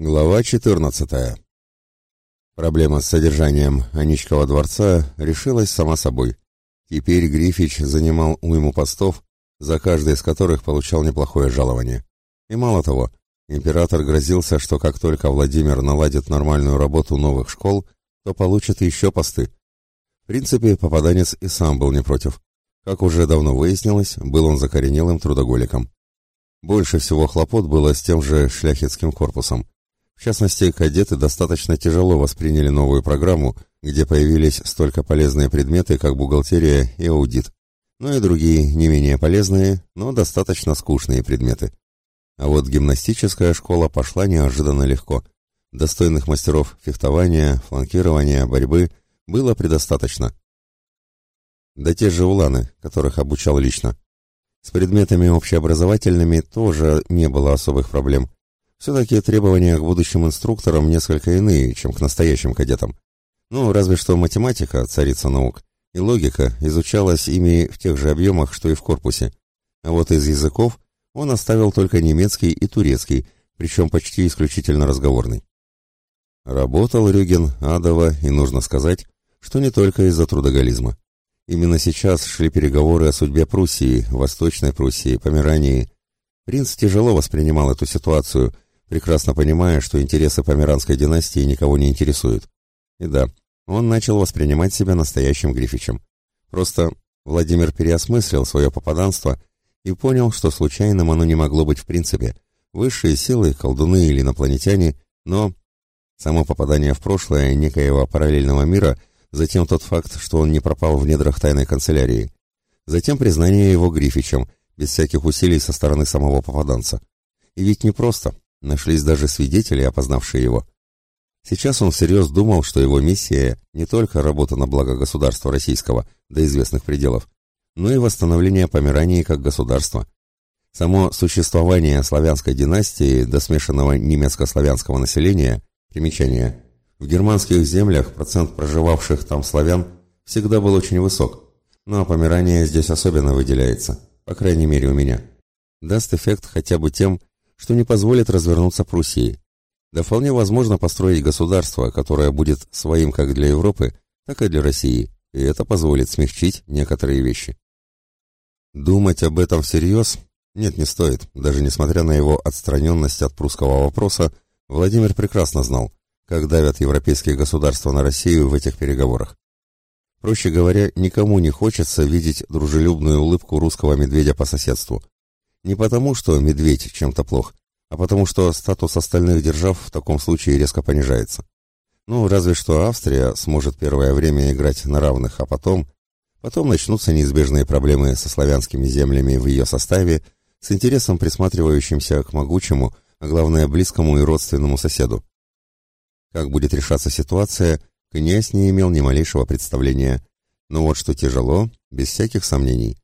Глава 14. Проблема с содержанием Аничкова дворца решилась сама собой. Теперь Грифич занимал уйму постов, за каждый из которых получал неплохое жалование. И мало того, император грозился, что как только Владимир наладит нормальную работу новых школ, то получит еще посты. В принципе, попаданец и сам был не против. Как уже давно выяснилось, был он закоренелым трудоголиком. Больше всего хлопот было с тем же шляхетским корпусом. В частности, кадеты достаточно тяжело восприняли новую программу, где появились столько полезные предметы, как бухгалтерия и аудит, ну и другие, не менее полезные, но достаточно скучные предметы. А вот гимнастическая школа пошла неожиданно легко. Достойных мастеров фехтования, фланкирования, борьбы было предостаточно. Да те же уланы, которых обучал лично. С предметами общеобразовательными тоже не было особых проблем. Все-таки требования к будущим инструкторам несколько иные, чем к настоящим кадетам. Ну, разве что математика, царица наук, и логика изучалась ими в тех же объемах, что и в корпусе. А вот из языков он оставил только немецкий и турецкий, причем почти исключительно разговорный. Работал Рюген, адово, и нужно сказать, что не только из-за трудоголизма. Именно сейчас шли переговоры о судьбе Пруссии, Восточной Пруссии, Померании. Принц тяжело воспринимал эту ситуацию – прекрасно понимая, что интересы померанской династии никого не интересуют. И да, он начал воспринимать себя настоящим Грифичем. Просто Владимир переосмыслил свое попаданство и понял, что случайным оно не могло быть в принципе. Высшие силы, колдуны или инопланетяне, но само попадание в прошлое некоего параллельного мира, затем тот факт, что он не пропал в недрах тайной канцелярии, затем признание его Грифичем, без всяких усилий со стороны самого попаданца. И ведь не просто, Нашлись даже свидетели, опознавшие его. Сейчас он всерьез думал, что его миссия не только работа на благо государства российского до известных пределов, но и восстановление Померании как государства. Само существование славянской династии до смешанного немецко-славянского населения, примечание, в германских землях процент проживавших там славян всегда был очень высок, но Померания здесь особенно выделяется, по крайней мере у меня. Даст эффект хотя бы тем, что не позволит развернуться Пруссии. Да вполне возможно построить государство, которое будет своим как для Европы, так и для России, и это позволит смягчить некоторые вещи. Думать об этом всерьез? Нет, не стоит. Даже несмотря на его отстраненность от прусского вопроса, Владимир прекрасно знал, как давят европейские государства на Россию в этих переговорах. Проще говоря, никому не хочется видеть дружелюбную улыбку русского медведя по соседству. Не потому, что медведь чем-то плох, а потому что статус остальных держав в таком случае резко понижается. Ну, разве что Австрия сможет первое время играть на равных, а потом... Потом начнутся неизбежные проблемы со славянскими землями в ее составе, с интересом присматривающимся к могучему, а главное близкому и родственному соседу. Как будет решаться ситуация, князь не имел ни малейшего представления. Но вот что тяжело, без всяких сомнений.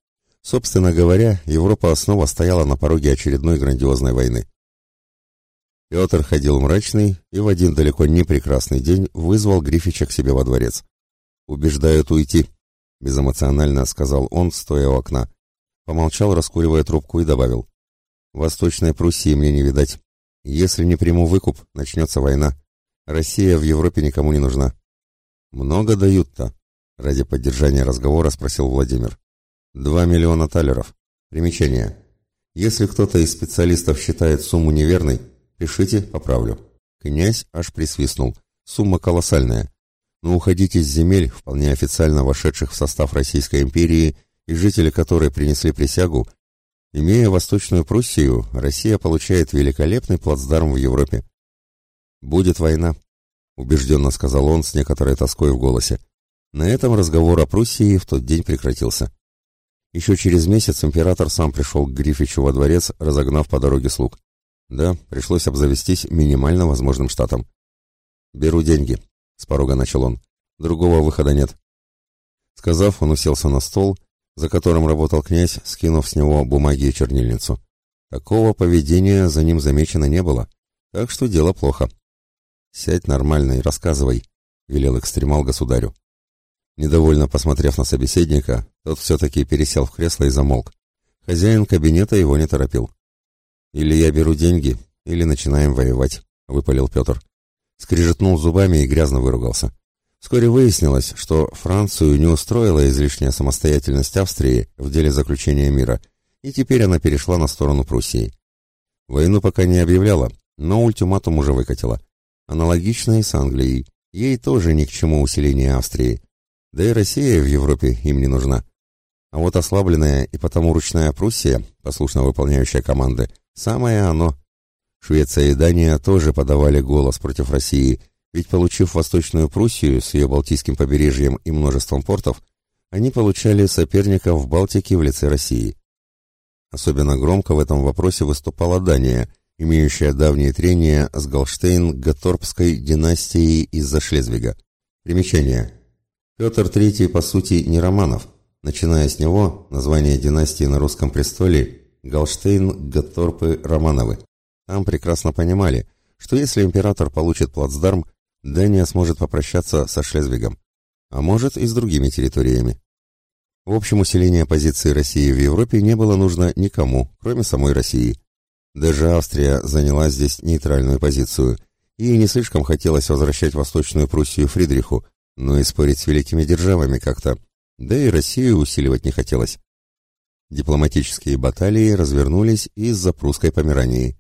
Собственно говоря, Европа снова стояла на пороге очередной грандиозной войны. Петр ходил мрачный и в один далеко не прекрасный день вызвал Грифича к себе во дворец. «Убеждают уйти», — безэмоционально сказал он, стоя у окна. Помолчал, раскуривая трубку, и добавил. «Восточной Пруссии мне не видать. Если не приму выкуп, начнется война. Россия в Европе никому не нужна». «Много дают-то?» — ради поддержания разговора спросил Владимир. Два миллиона талеров. Примечание. Если кто-то из специалистов считает сумму неверной, пишите, поправлю. Князь аж присвистнул. Сумма колоссальная. Но уходить из земель, вполне официально вошедших в состав Российской империи и жители которой принесли присягу, имея Восточную Пруссию, Россия получает великолепный плацдарм в Европе. «Будет война», — убежденно сказал он с некоторой тоской в голосе. На этом разговор о Пруссии в тот день прекратился. Еще через месяц император сам пришел к Грифичу во дворец, разогнав по дороге слуг. Да, пришлось обзавестись минимально возможным штатом. «Беру деньги», — с порога начал он. «Другого выхода нет». Сказав, он уселся на стол, за которым работал князь, скинув с него бумаги и чернильницу. Такого поведения за ним замечено не было, так что дело плохо. «Сядь нормально и рассказывай», — велел экстремал государю. Недовольно посмотрев на собеседника, тот все-таки пересел в кресло и замолк. Хозяин кабинета его не торопил. «Или я беру деньги, или начинаем воевать», — выпалил Петр. Скрежетнул зубами и грязно выругался. Вскоре выяснилось, что Францию не устроила излишняя самостоятельность Австрии в деле заключения мира, и теперь она перешла на сторону Пруссии. Войну пока не объявляла, но ультиматум уже выкатила. Аналогично и с Англией. Ей тоже ни к чему усиление Австрии. Да и Россия в Европе им не нужна. А вот ослабленная и потому ручная Пруссия, послушно выполняющая команды, самое оно. Швеция и Дания тоже подавали голос против России – ведь получив Восточную Пруссию с ее Балтийским побережьем и множеством портов, они получали соперника в Балтике в лице России. Особенно громко в этом вопросе выступала Дания, имеющая давние трения с Галштейн-Гаторпской династией из-за Шлезвига. Примечание. Петр III, по сути, не Романов. Начиная с него, название династии на русском престоле Галштейн-Гаторпы-Романовы. Там прекрасно понимали, что если император получит плацдарм, Дания сможет попрощаться со Шлезвигом, а может и с другими территориями. В общем, усиление позиции России в Европе не было нужно никому, кроме самой России. Даже Австрия заняла здесь нейтральную позицию, и не слишком хотелось возвращать Восточную Пруссию Фридриху, но и спорить с великими державами как-то, да и Россию усиливать не хотелось. Дипломатические баталии развернулись из-за прусской Померании.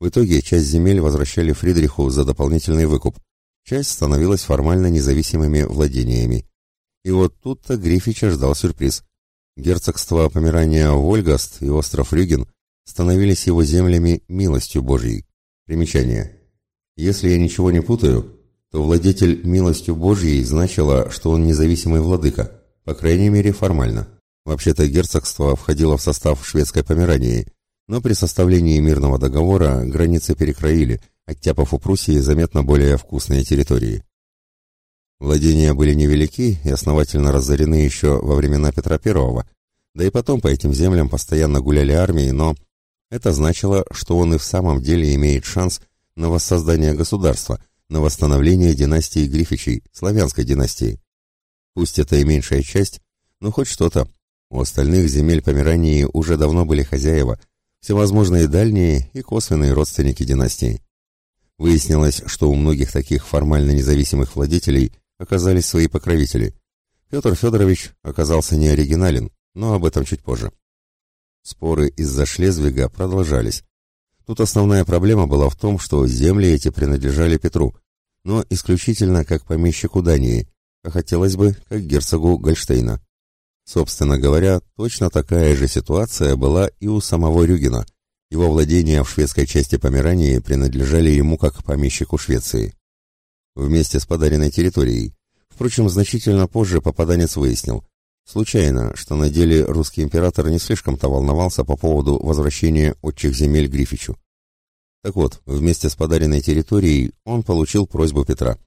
В итоге часть земель возвращали Фридриху за дополнительный выкуп, часть становилась формально независимыми владениями. И вот тут-то Грифича ждал сюрприз. Герцогство Померания Вольгаст и остров Рюген становились его землями милостью Божьей. Примечание. Если я ничего не путаю, то владетель милостью Божьей значило, что он независимый владыка, по крайней мере формально. Вообще-то герцогство входило в состав шведской Померании, но при составлении мирного договора границы перекроили – оттяпав у Пруссии заметно более вкусные территории. Владения были невелики и основательно разорены еще во времена Петра I, да и потом по этим землям постоянно гуляли армии, но это значило, что он и в самом деле имеет шанс на воссоздание государства, на восстановление династии Грифичей, славянской династии. Пусть это и меньшая часть, но хоть что-то. У остальных земель Померании уже давно были хозяева, всевозможные дальние и косвенные родственники династии. Выяснилось, что у многих таких формально независимых владетелей оказались свои покровители. Петр Федорович оказался не оригинален, но об этом чуть позже. Споры из-за Шлезвига продолжались. Тут основная проблема была в том, что земли эти принадлежали Петру, но исключительно как помещику Дании, а хотелось бы, как герцогу Гольштейна. Собственно говоря, точно такая же ситуация была и у самого Рюгена – его владения в шведской части Померании принадлежали ему как помещику Швеции. Вместе с подаренной территорией. Впрочем, значительно позже попаданец выяснил, случайно, что на деле русский император не слишком-то волновался по поводу возвращения отчих земель Грифичу. Так вот, вместе с подаренной территорией он получил просьбу Петра.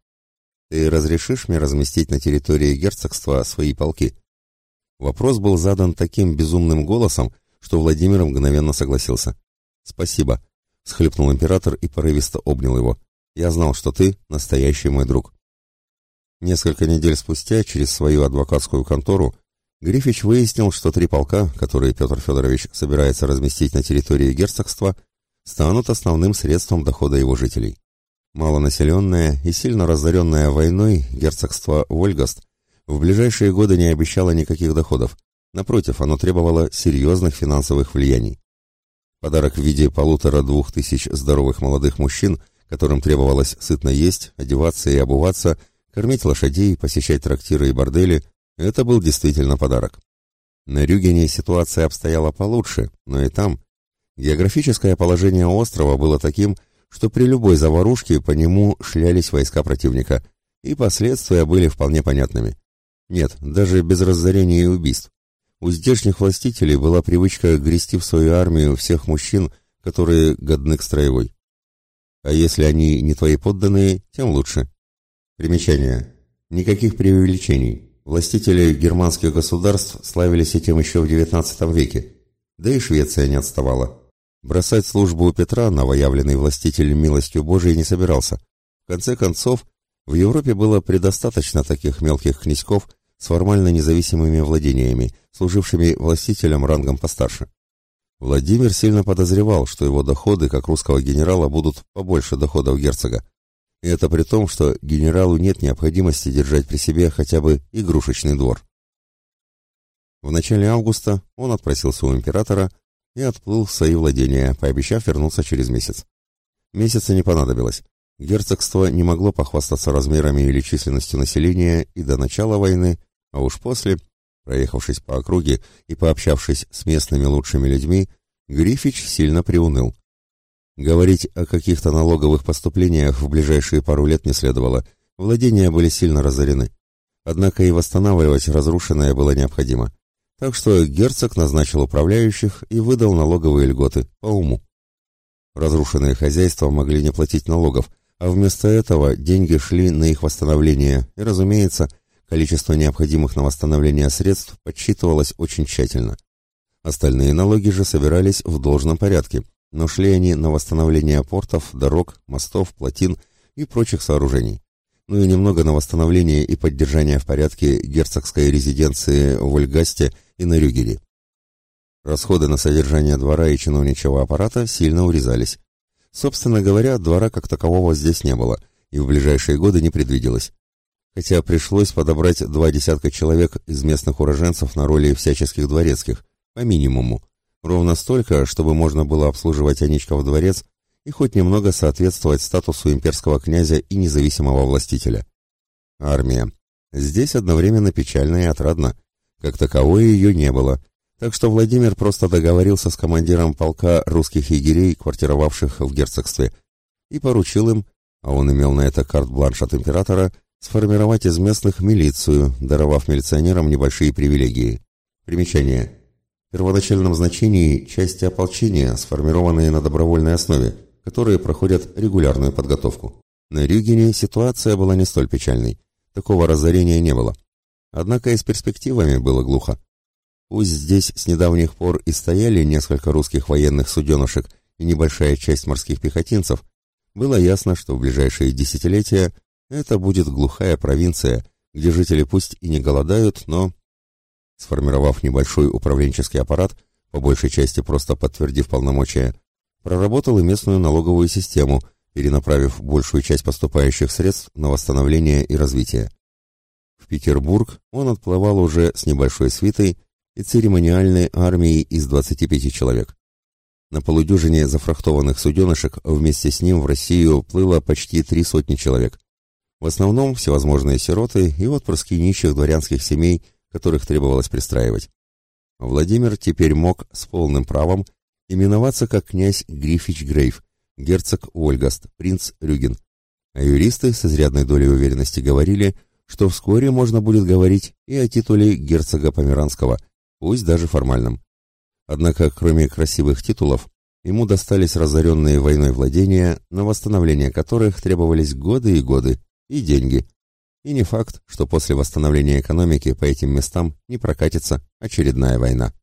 «Ты разрешишь мне разместить на территории герцогства свои полки?» Вопрос был задан таким безумным голосом, что Владимир мгновенно согласился. «Спасибо», — схлепнул император и порывисто обнял его. «Я знал, что ты настоящий мой друг». Несколько недель спустя, через свою адвокатскую контору, Грифич выяснил, что три полка, которые Петр Федорович собирается разместить на территории герцогства, станут основным средством дохода его жителей. Малонаселенное и сильно разоренное войной герцогство Вольгаст в ближайшие годы не обещало никаких доходов. Напротив, оно требовало серьезных финансовых влияний. Подарок в виде полутора-двух тысяч здоровых молодых мужчин, которым требовалось сытно есть, одеваться и обуваться, кормить лошадей, посещать трактиры и бордели, это был действительно подарок. На Рюгене ситуация обстояла получше, но и там географическое положение острова было таким, что при любой заварушке по нему шлялись войска противника, и последствия были вполне понятными. Нет, даже без разорения и убийств. У здешних властителей была привычка грести в свою армию всех мужчин, которые годны к строевой. А если они не твои подданные, тем лучше. Примечание. Никаких преувеличений. Властители германских государств славились этим еще в XIX веке. Да и Швеция не отставала. Бросать службу у Петра новоявленный властитель милостью Божией не собирался. В конце концов, в Европе было предостаточно таких мелких князьков, с формально независимыми владениями, служившими властителям рангом постарше. Владимир сильно подозревал, что его доходы, как русского генерала, будут побольше доходов герцога. И это при том, что генералу нет необходимости держать при себе хотя бы игрушечный двор. В начале августа он отпросился у императора и отплыл в свои владения, пообещав вернуться через месяц. Месяца не понадобилось. Герцогство не могло похвастаться размерами или численностью населения и до начала войны, а уж после, проехавшись по округе и пообщавшись с местными лучшими людьми, Грифич сильно приуныл. Говорить о каких-то налоговых поступлениях в ближайшие пару лет не следовало, владения были сильно разорены. Однако и восстанавливать разрушенное было необходимо. Так что герцог назначил управляющих и выдал налоговые льготы по уму. Разрушенные хозяйства могли не платить налогов, а вместо этого деньги шли на их восстановление, и, разумеется, количество необходимых на восстановление средств подсчитывалось очень тщательно. Остальные налоги же собирались в должном порядке, но шли они на восстановление портов, дорог, мостов, плотин и прочих сооружений. Ну и немного на восстановление и поддержание в порядке герцогской резиденции в Ольгасте и на Рюгере. Расходы на содержание двора и чиновничьего аппарата сильно урезались. Собственно говоря, двора как такового здесь не было, и в ближайшие годы не предвиделось. Хотя пришлось подобрать два десятка человек из местных уроженцев на роли всяческих дворецких, по минимуму, ровно столько, чтобы можно было обслуживать Аничков дворец и хоть немного соответствовать статусу имперского князя и независимого властителя. Армия. Здесь одновременно печально и отрадно. Как таковой ее не было, так что Владимир просто договорился с командиром полка русских егерей, квартировавших в герцогстве, и поручил им, а он имел на это карт-бланш от императора, сформировать из местных милицию, даровав милиционерам небольшие привилегии. Примечание. Первоначальном значении части ополчения, сформированные на добровольной основе, которые проходят регулярную подготовку. На Рюгене ситуация была не столь печальной. Такого разорения не было. Однако и с перспективами было глухо. Пусть здесь с недавних пор и стояли несколько русских военных суденышек и небольшая часть морских пехотинцев, было ясно, что в ближайшие десятилетия это будет глухая провинция, где жители пусть и не голодают, но... Сформировав небольшой управленческий аппарат, по большей части просто подтвердив полномочия, проработал и местную налоговую систему, перенаправив большую часть поступающих средств на восстановление и развитие. В Петербург он отплывал уже с небольшой свитой и церемониальной армией из 25 человек. На полудюжине зафрахтованных суденышек вместе с ним в Россию плыло почти три сотни человек. В основном всевозможные сироты и отпрыски нищих дворянских семей, которых требовалось пристраивать. Владимир теперь мог с полным правом именоваться как князь Грифич Грейв, герцог Ольгаст, принц Рюген. А юристы с изрядной долей уверенности говорили, что вскоре можно будет говорить и о титуле герцога Померанского – пусть даже формальном. Однако, кроме красивых титулов, ему достались разоренные войной владения, на восстановление которых требовались годы и годы, и деньги. И не факт, что после восстановления экономики по этим местам не прокатится очередная война.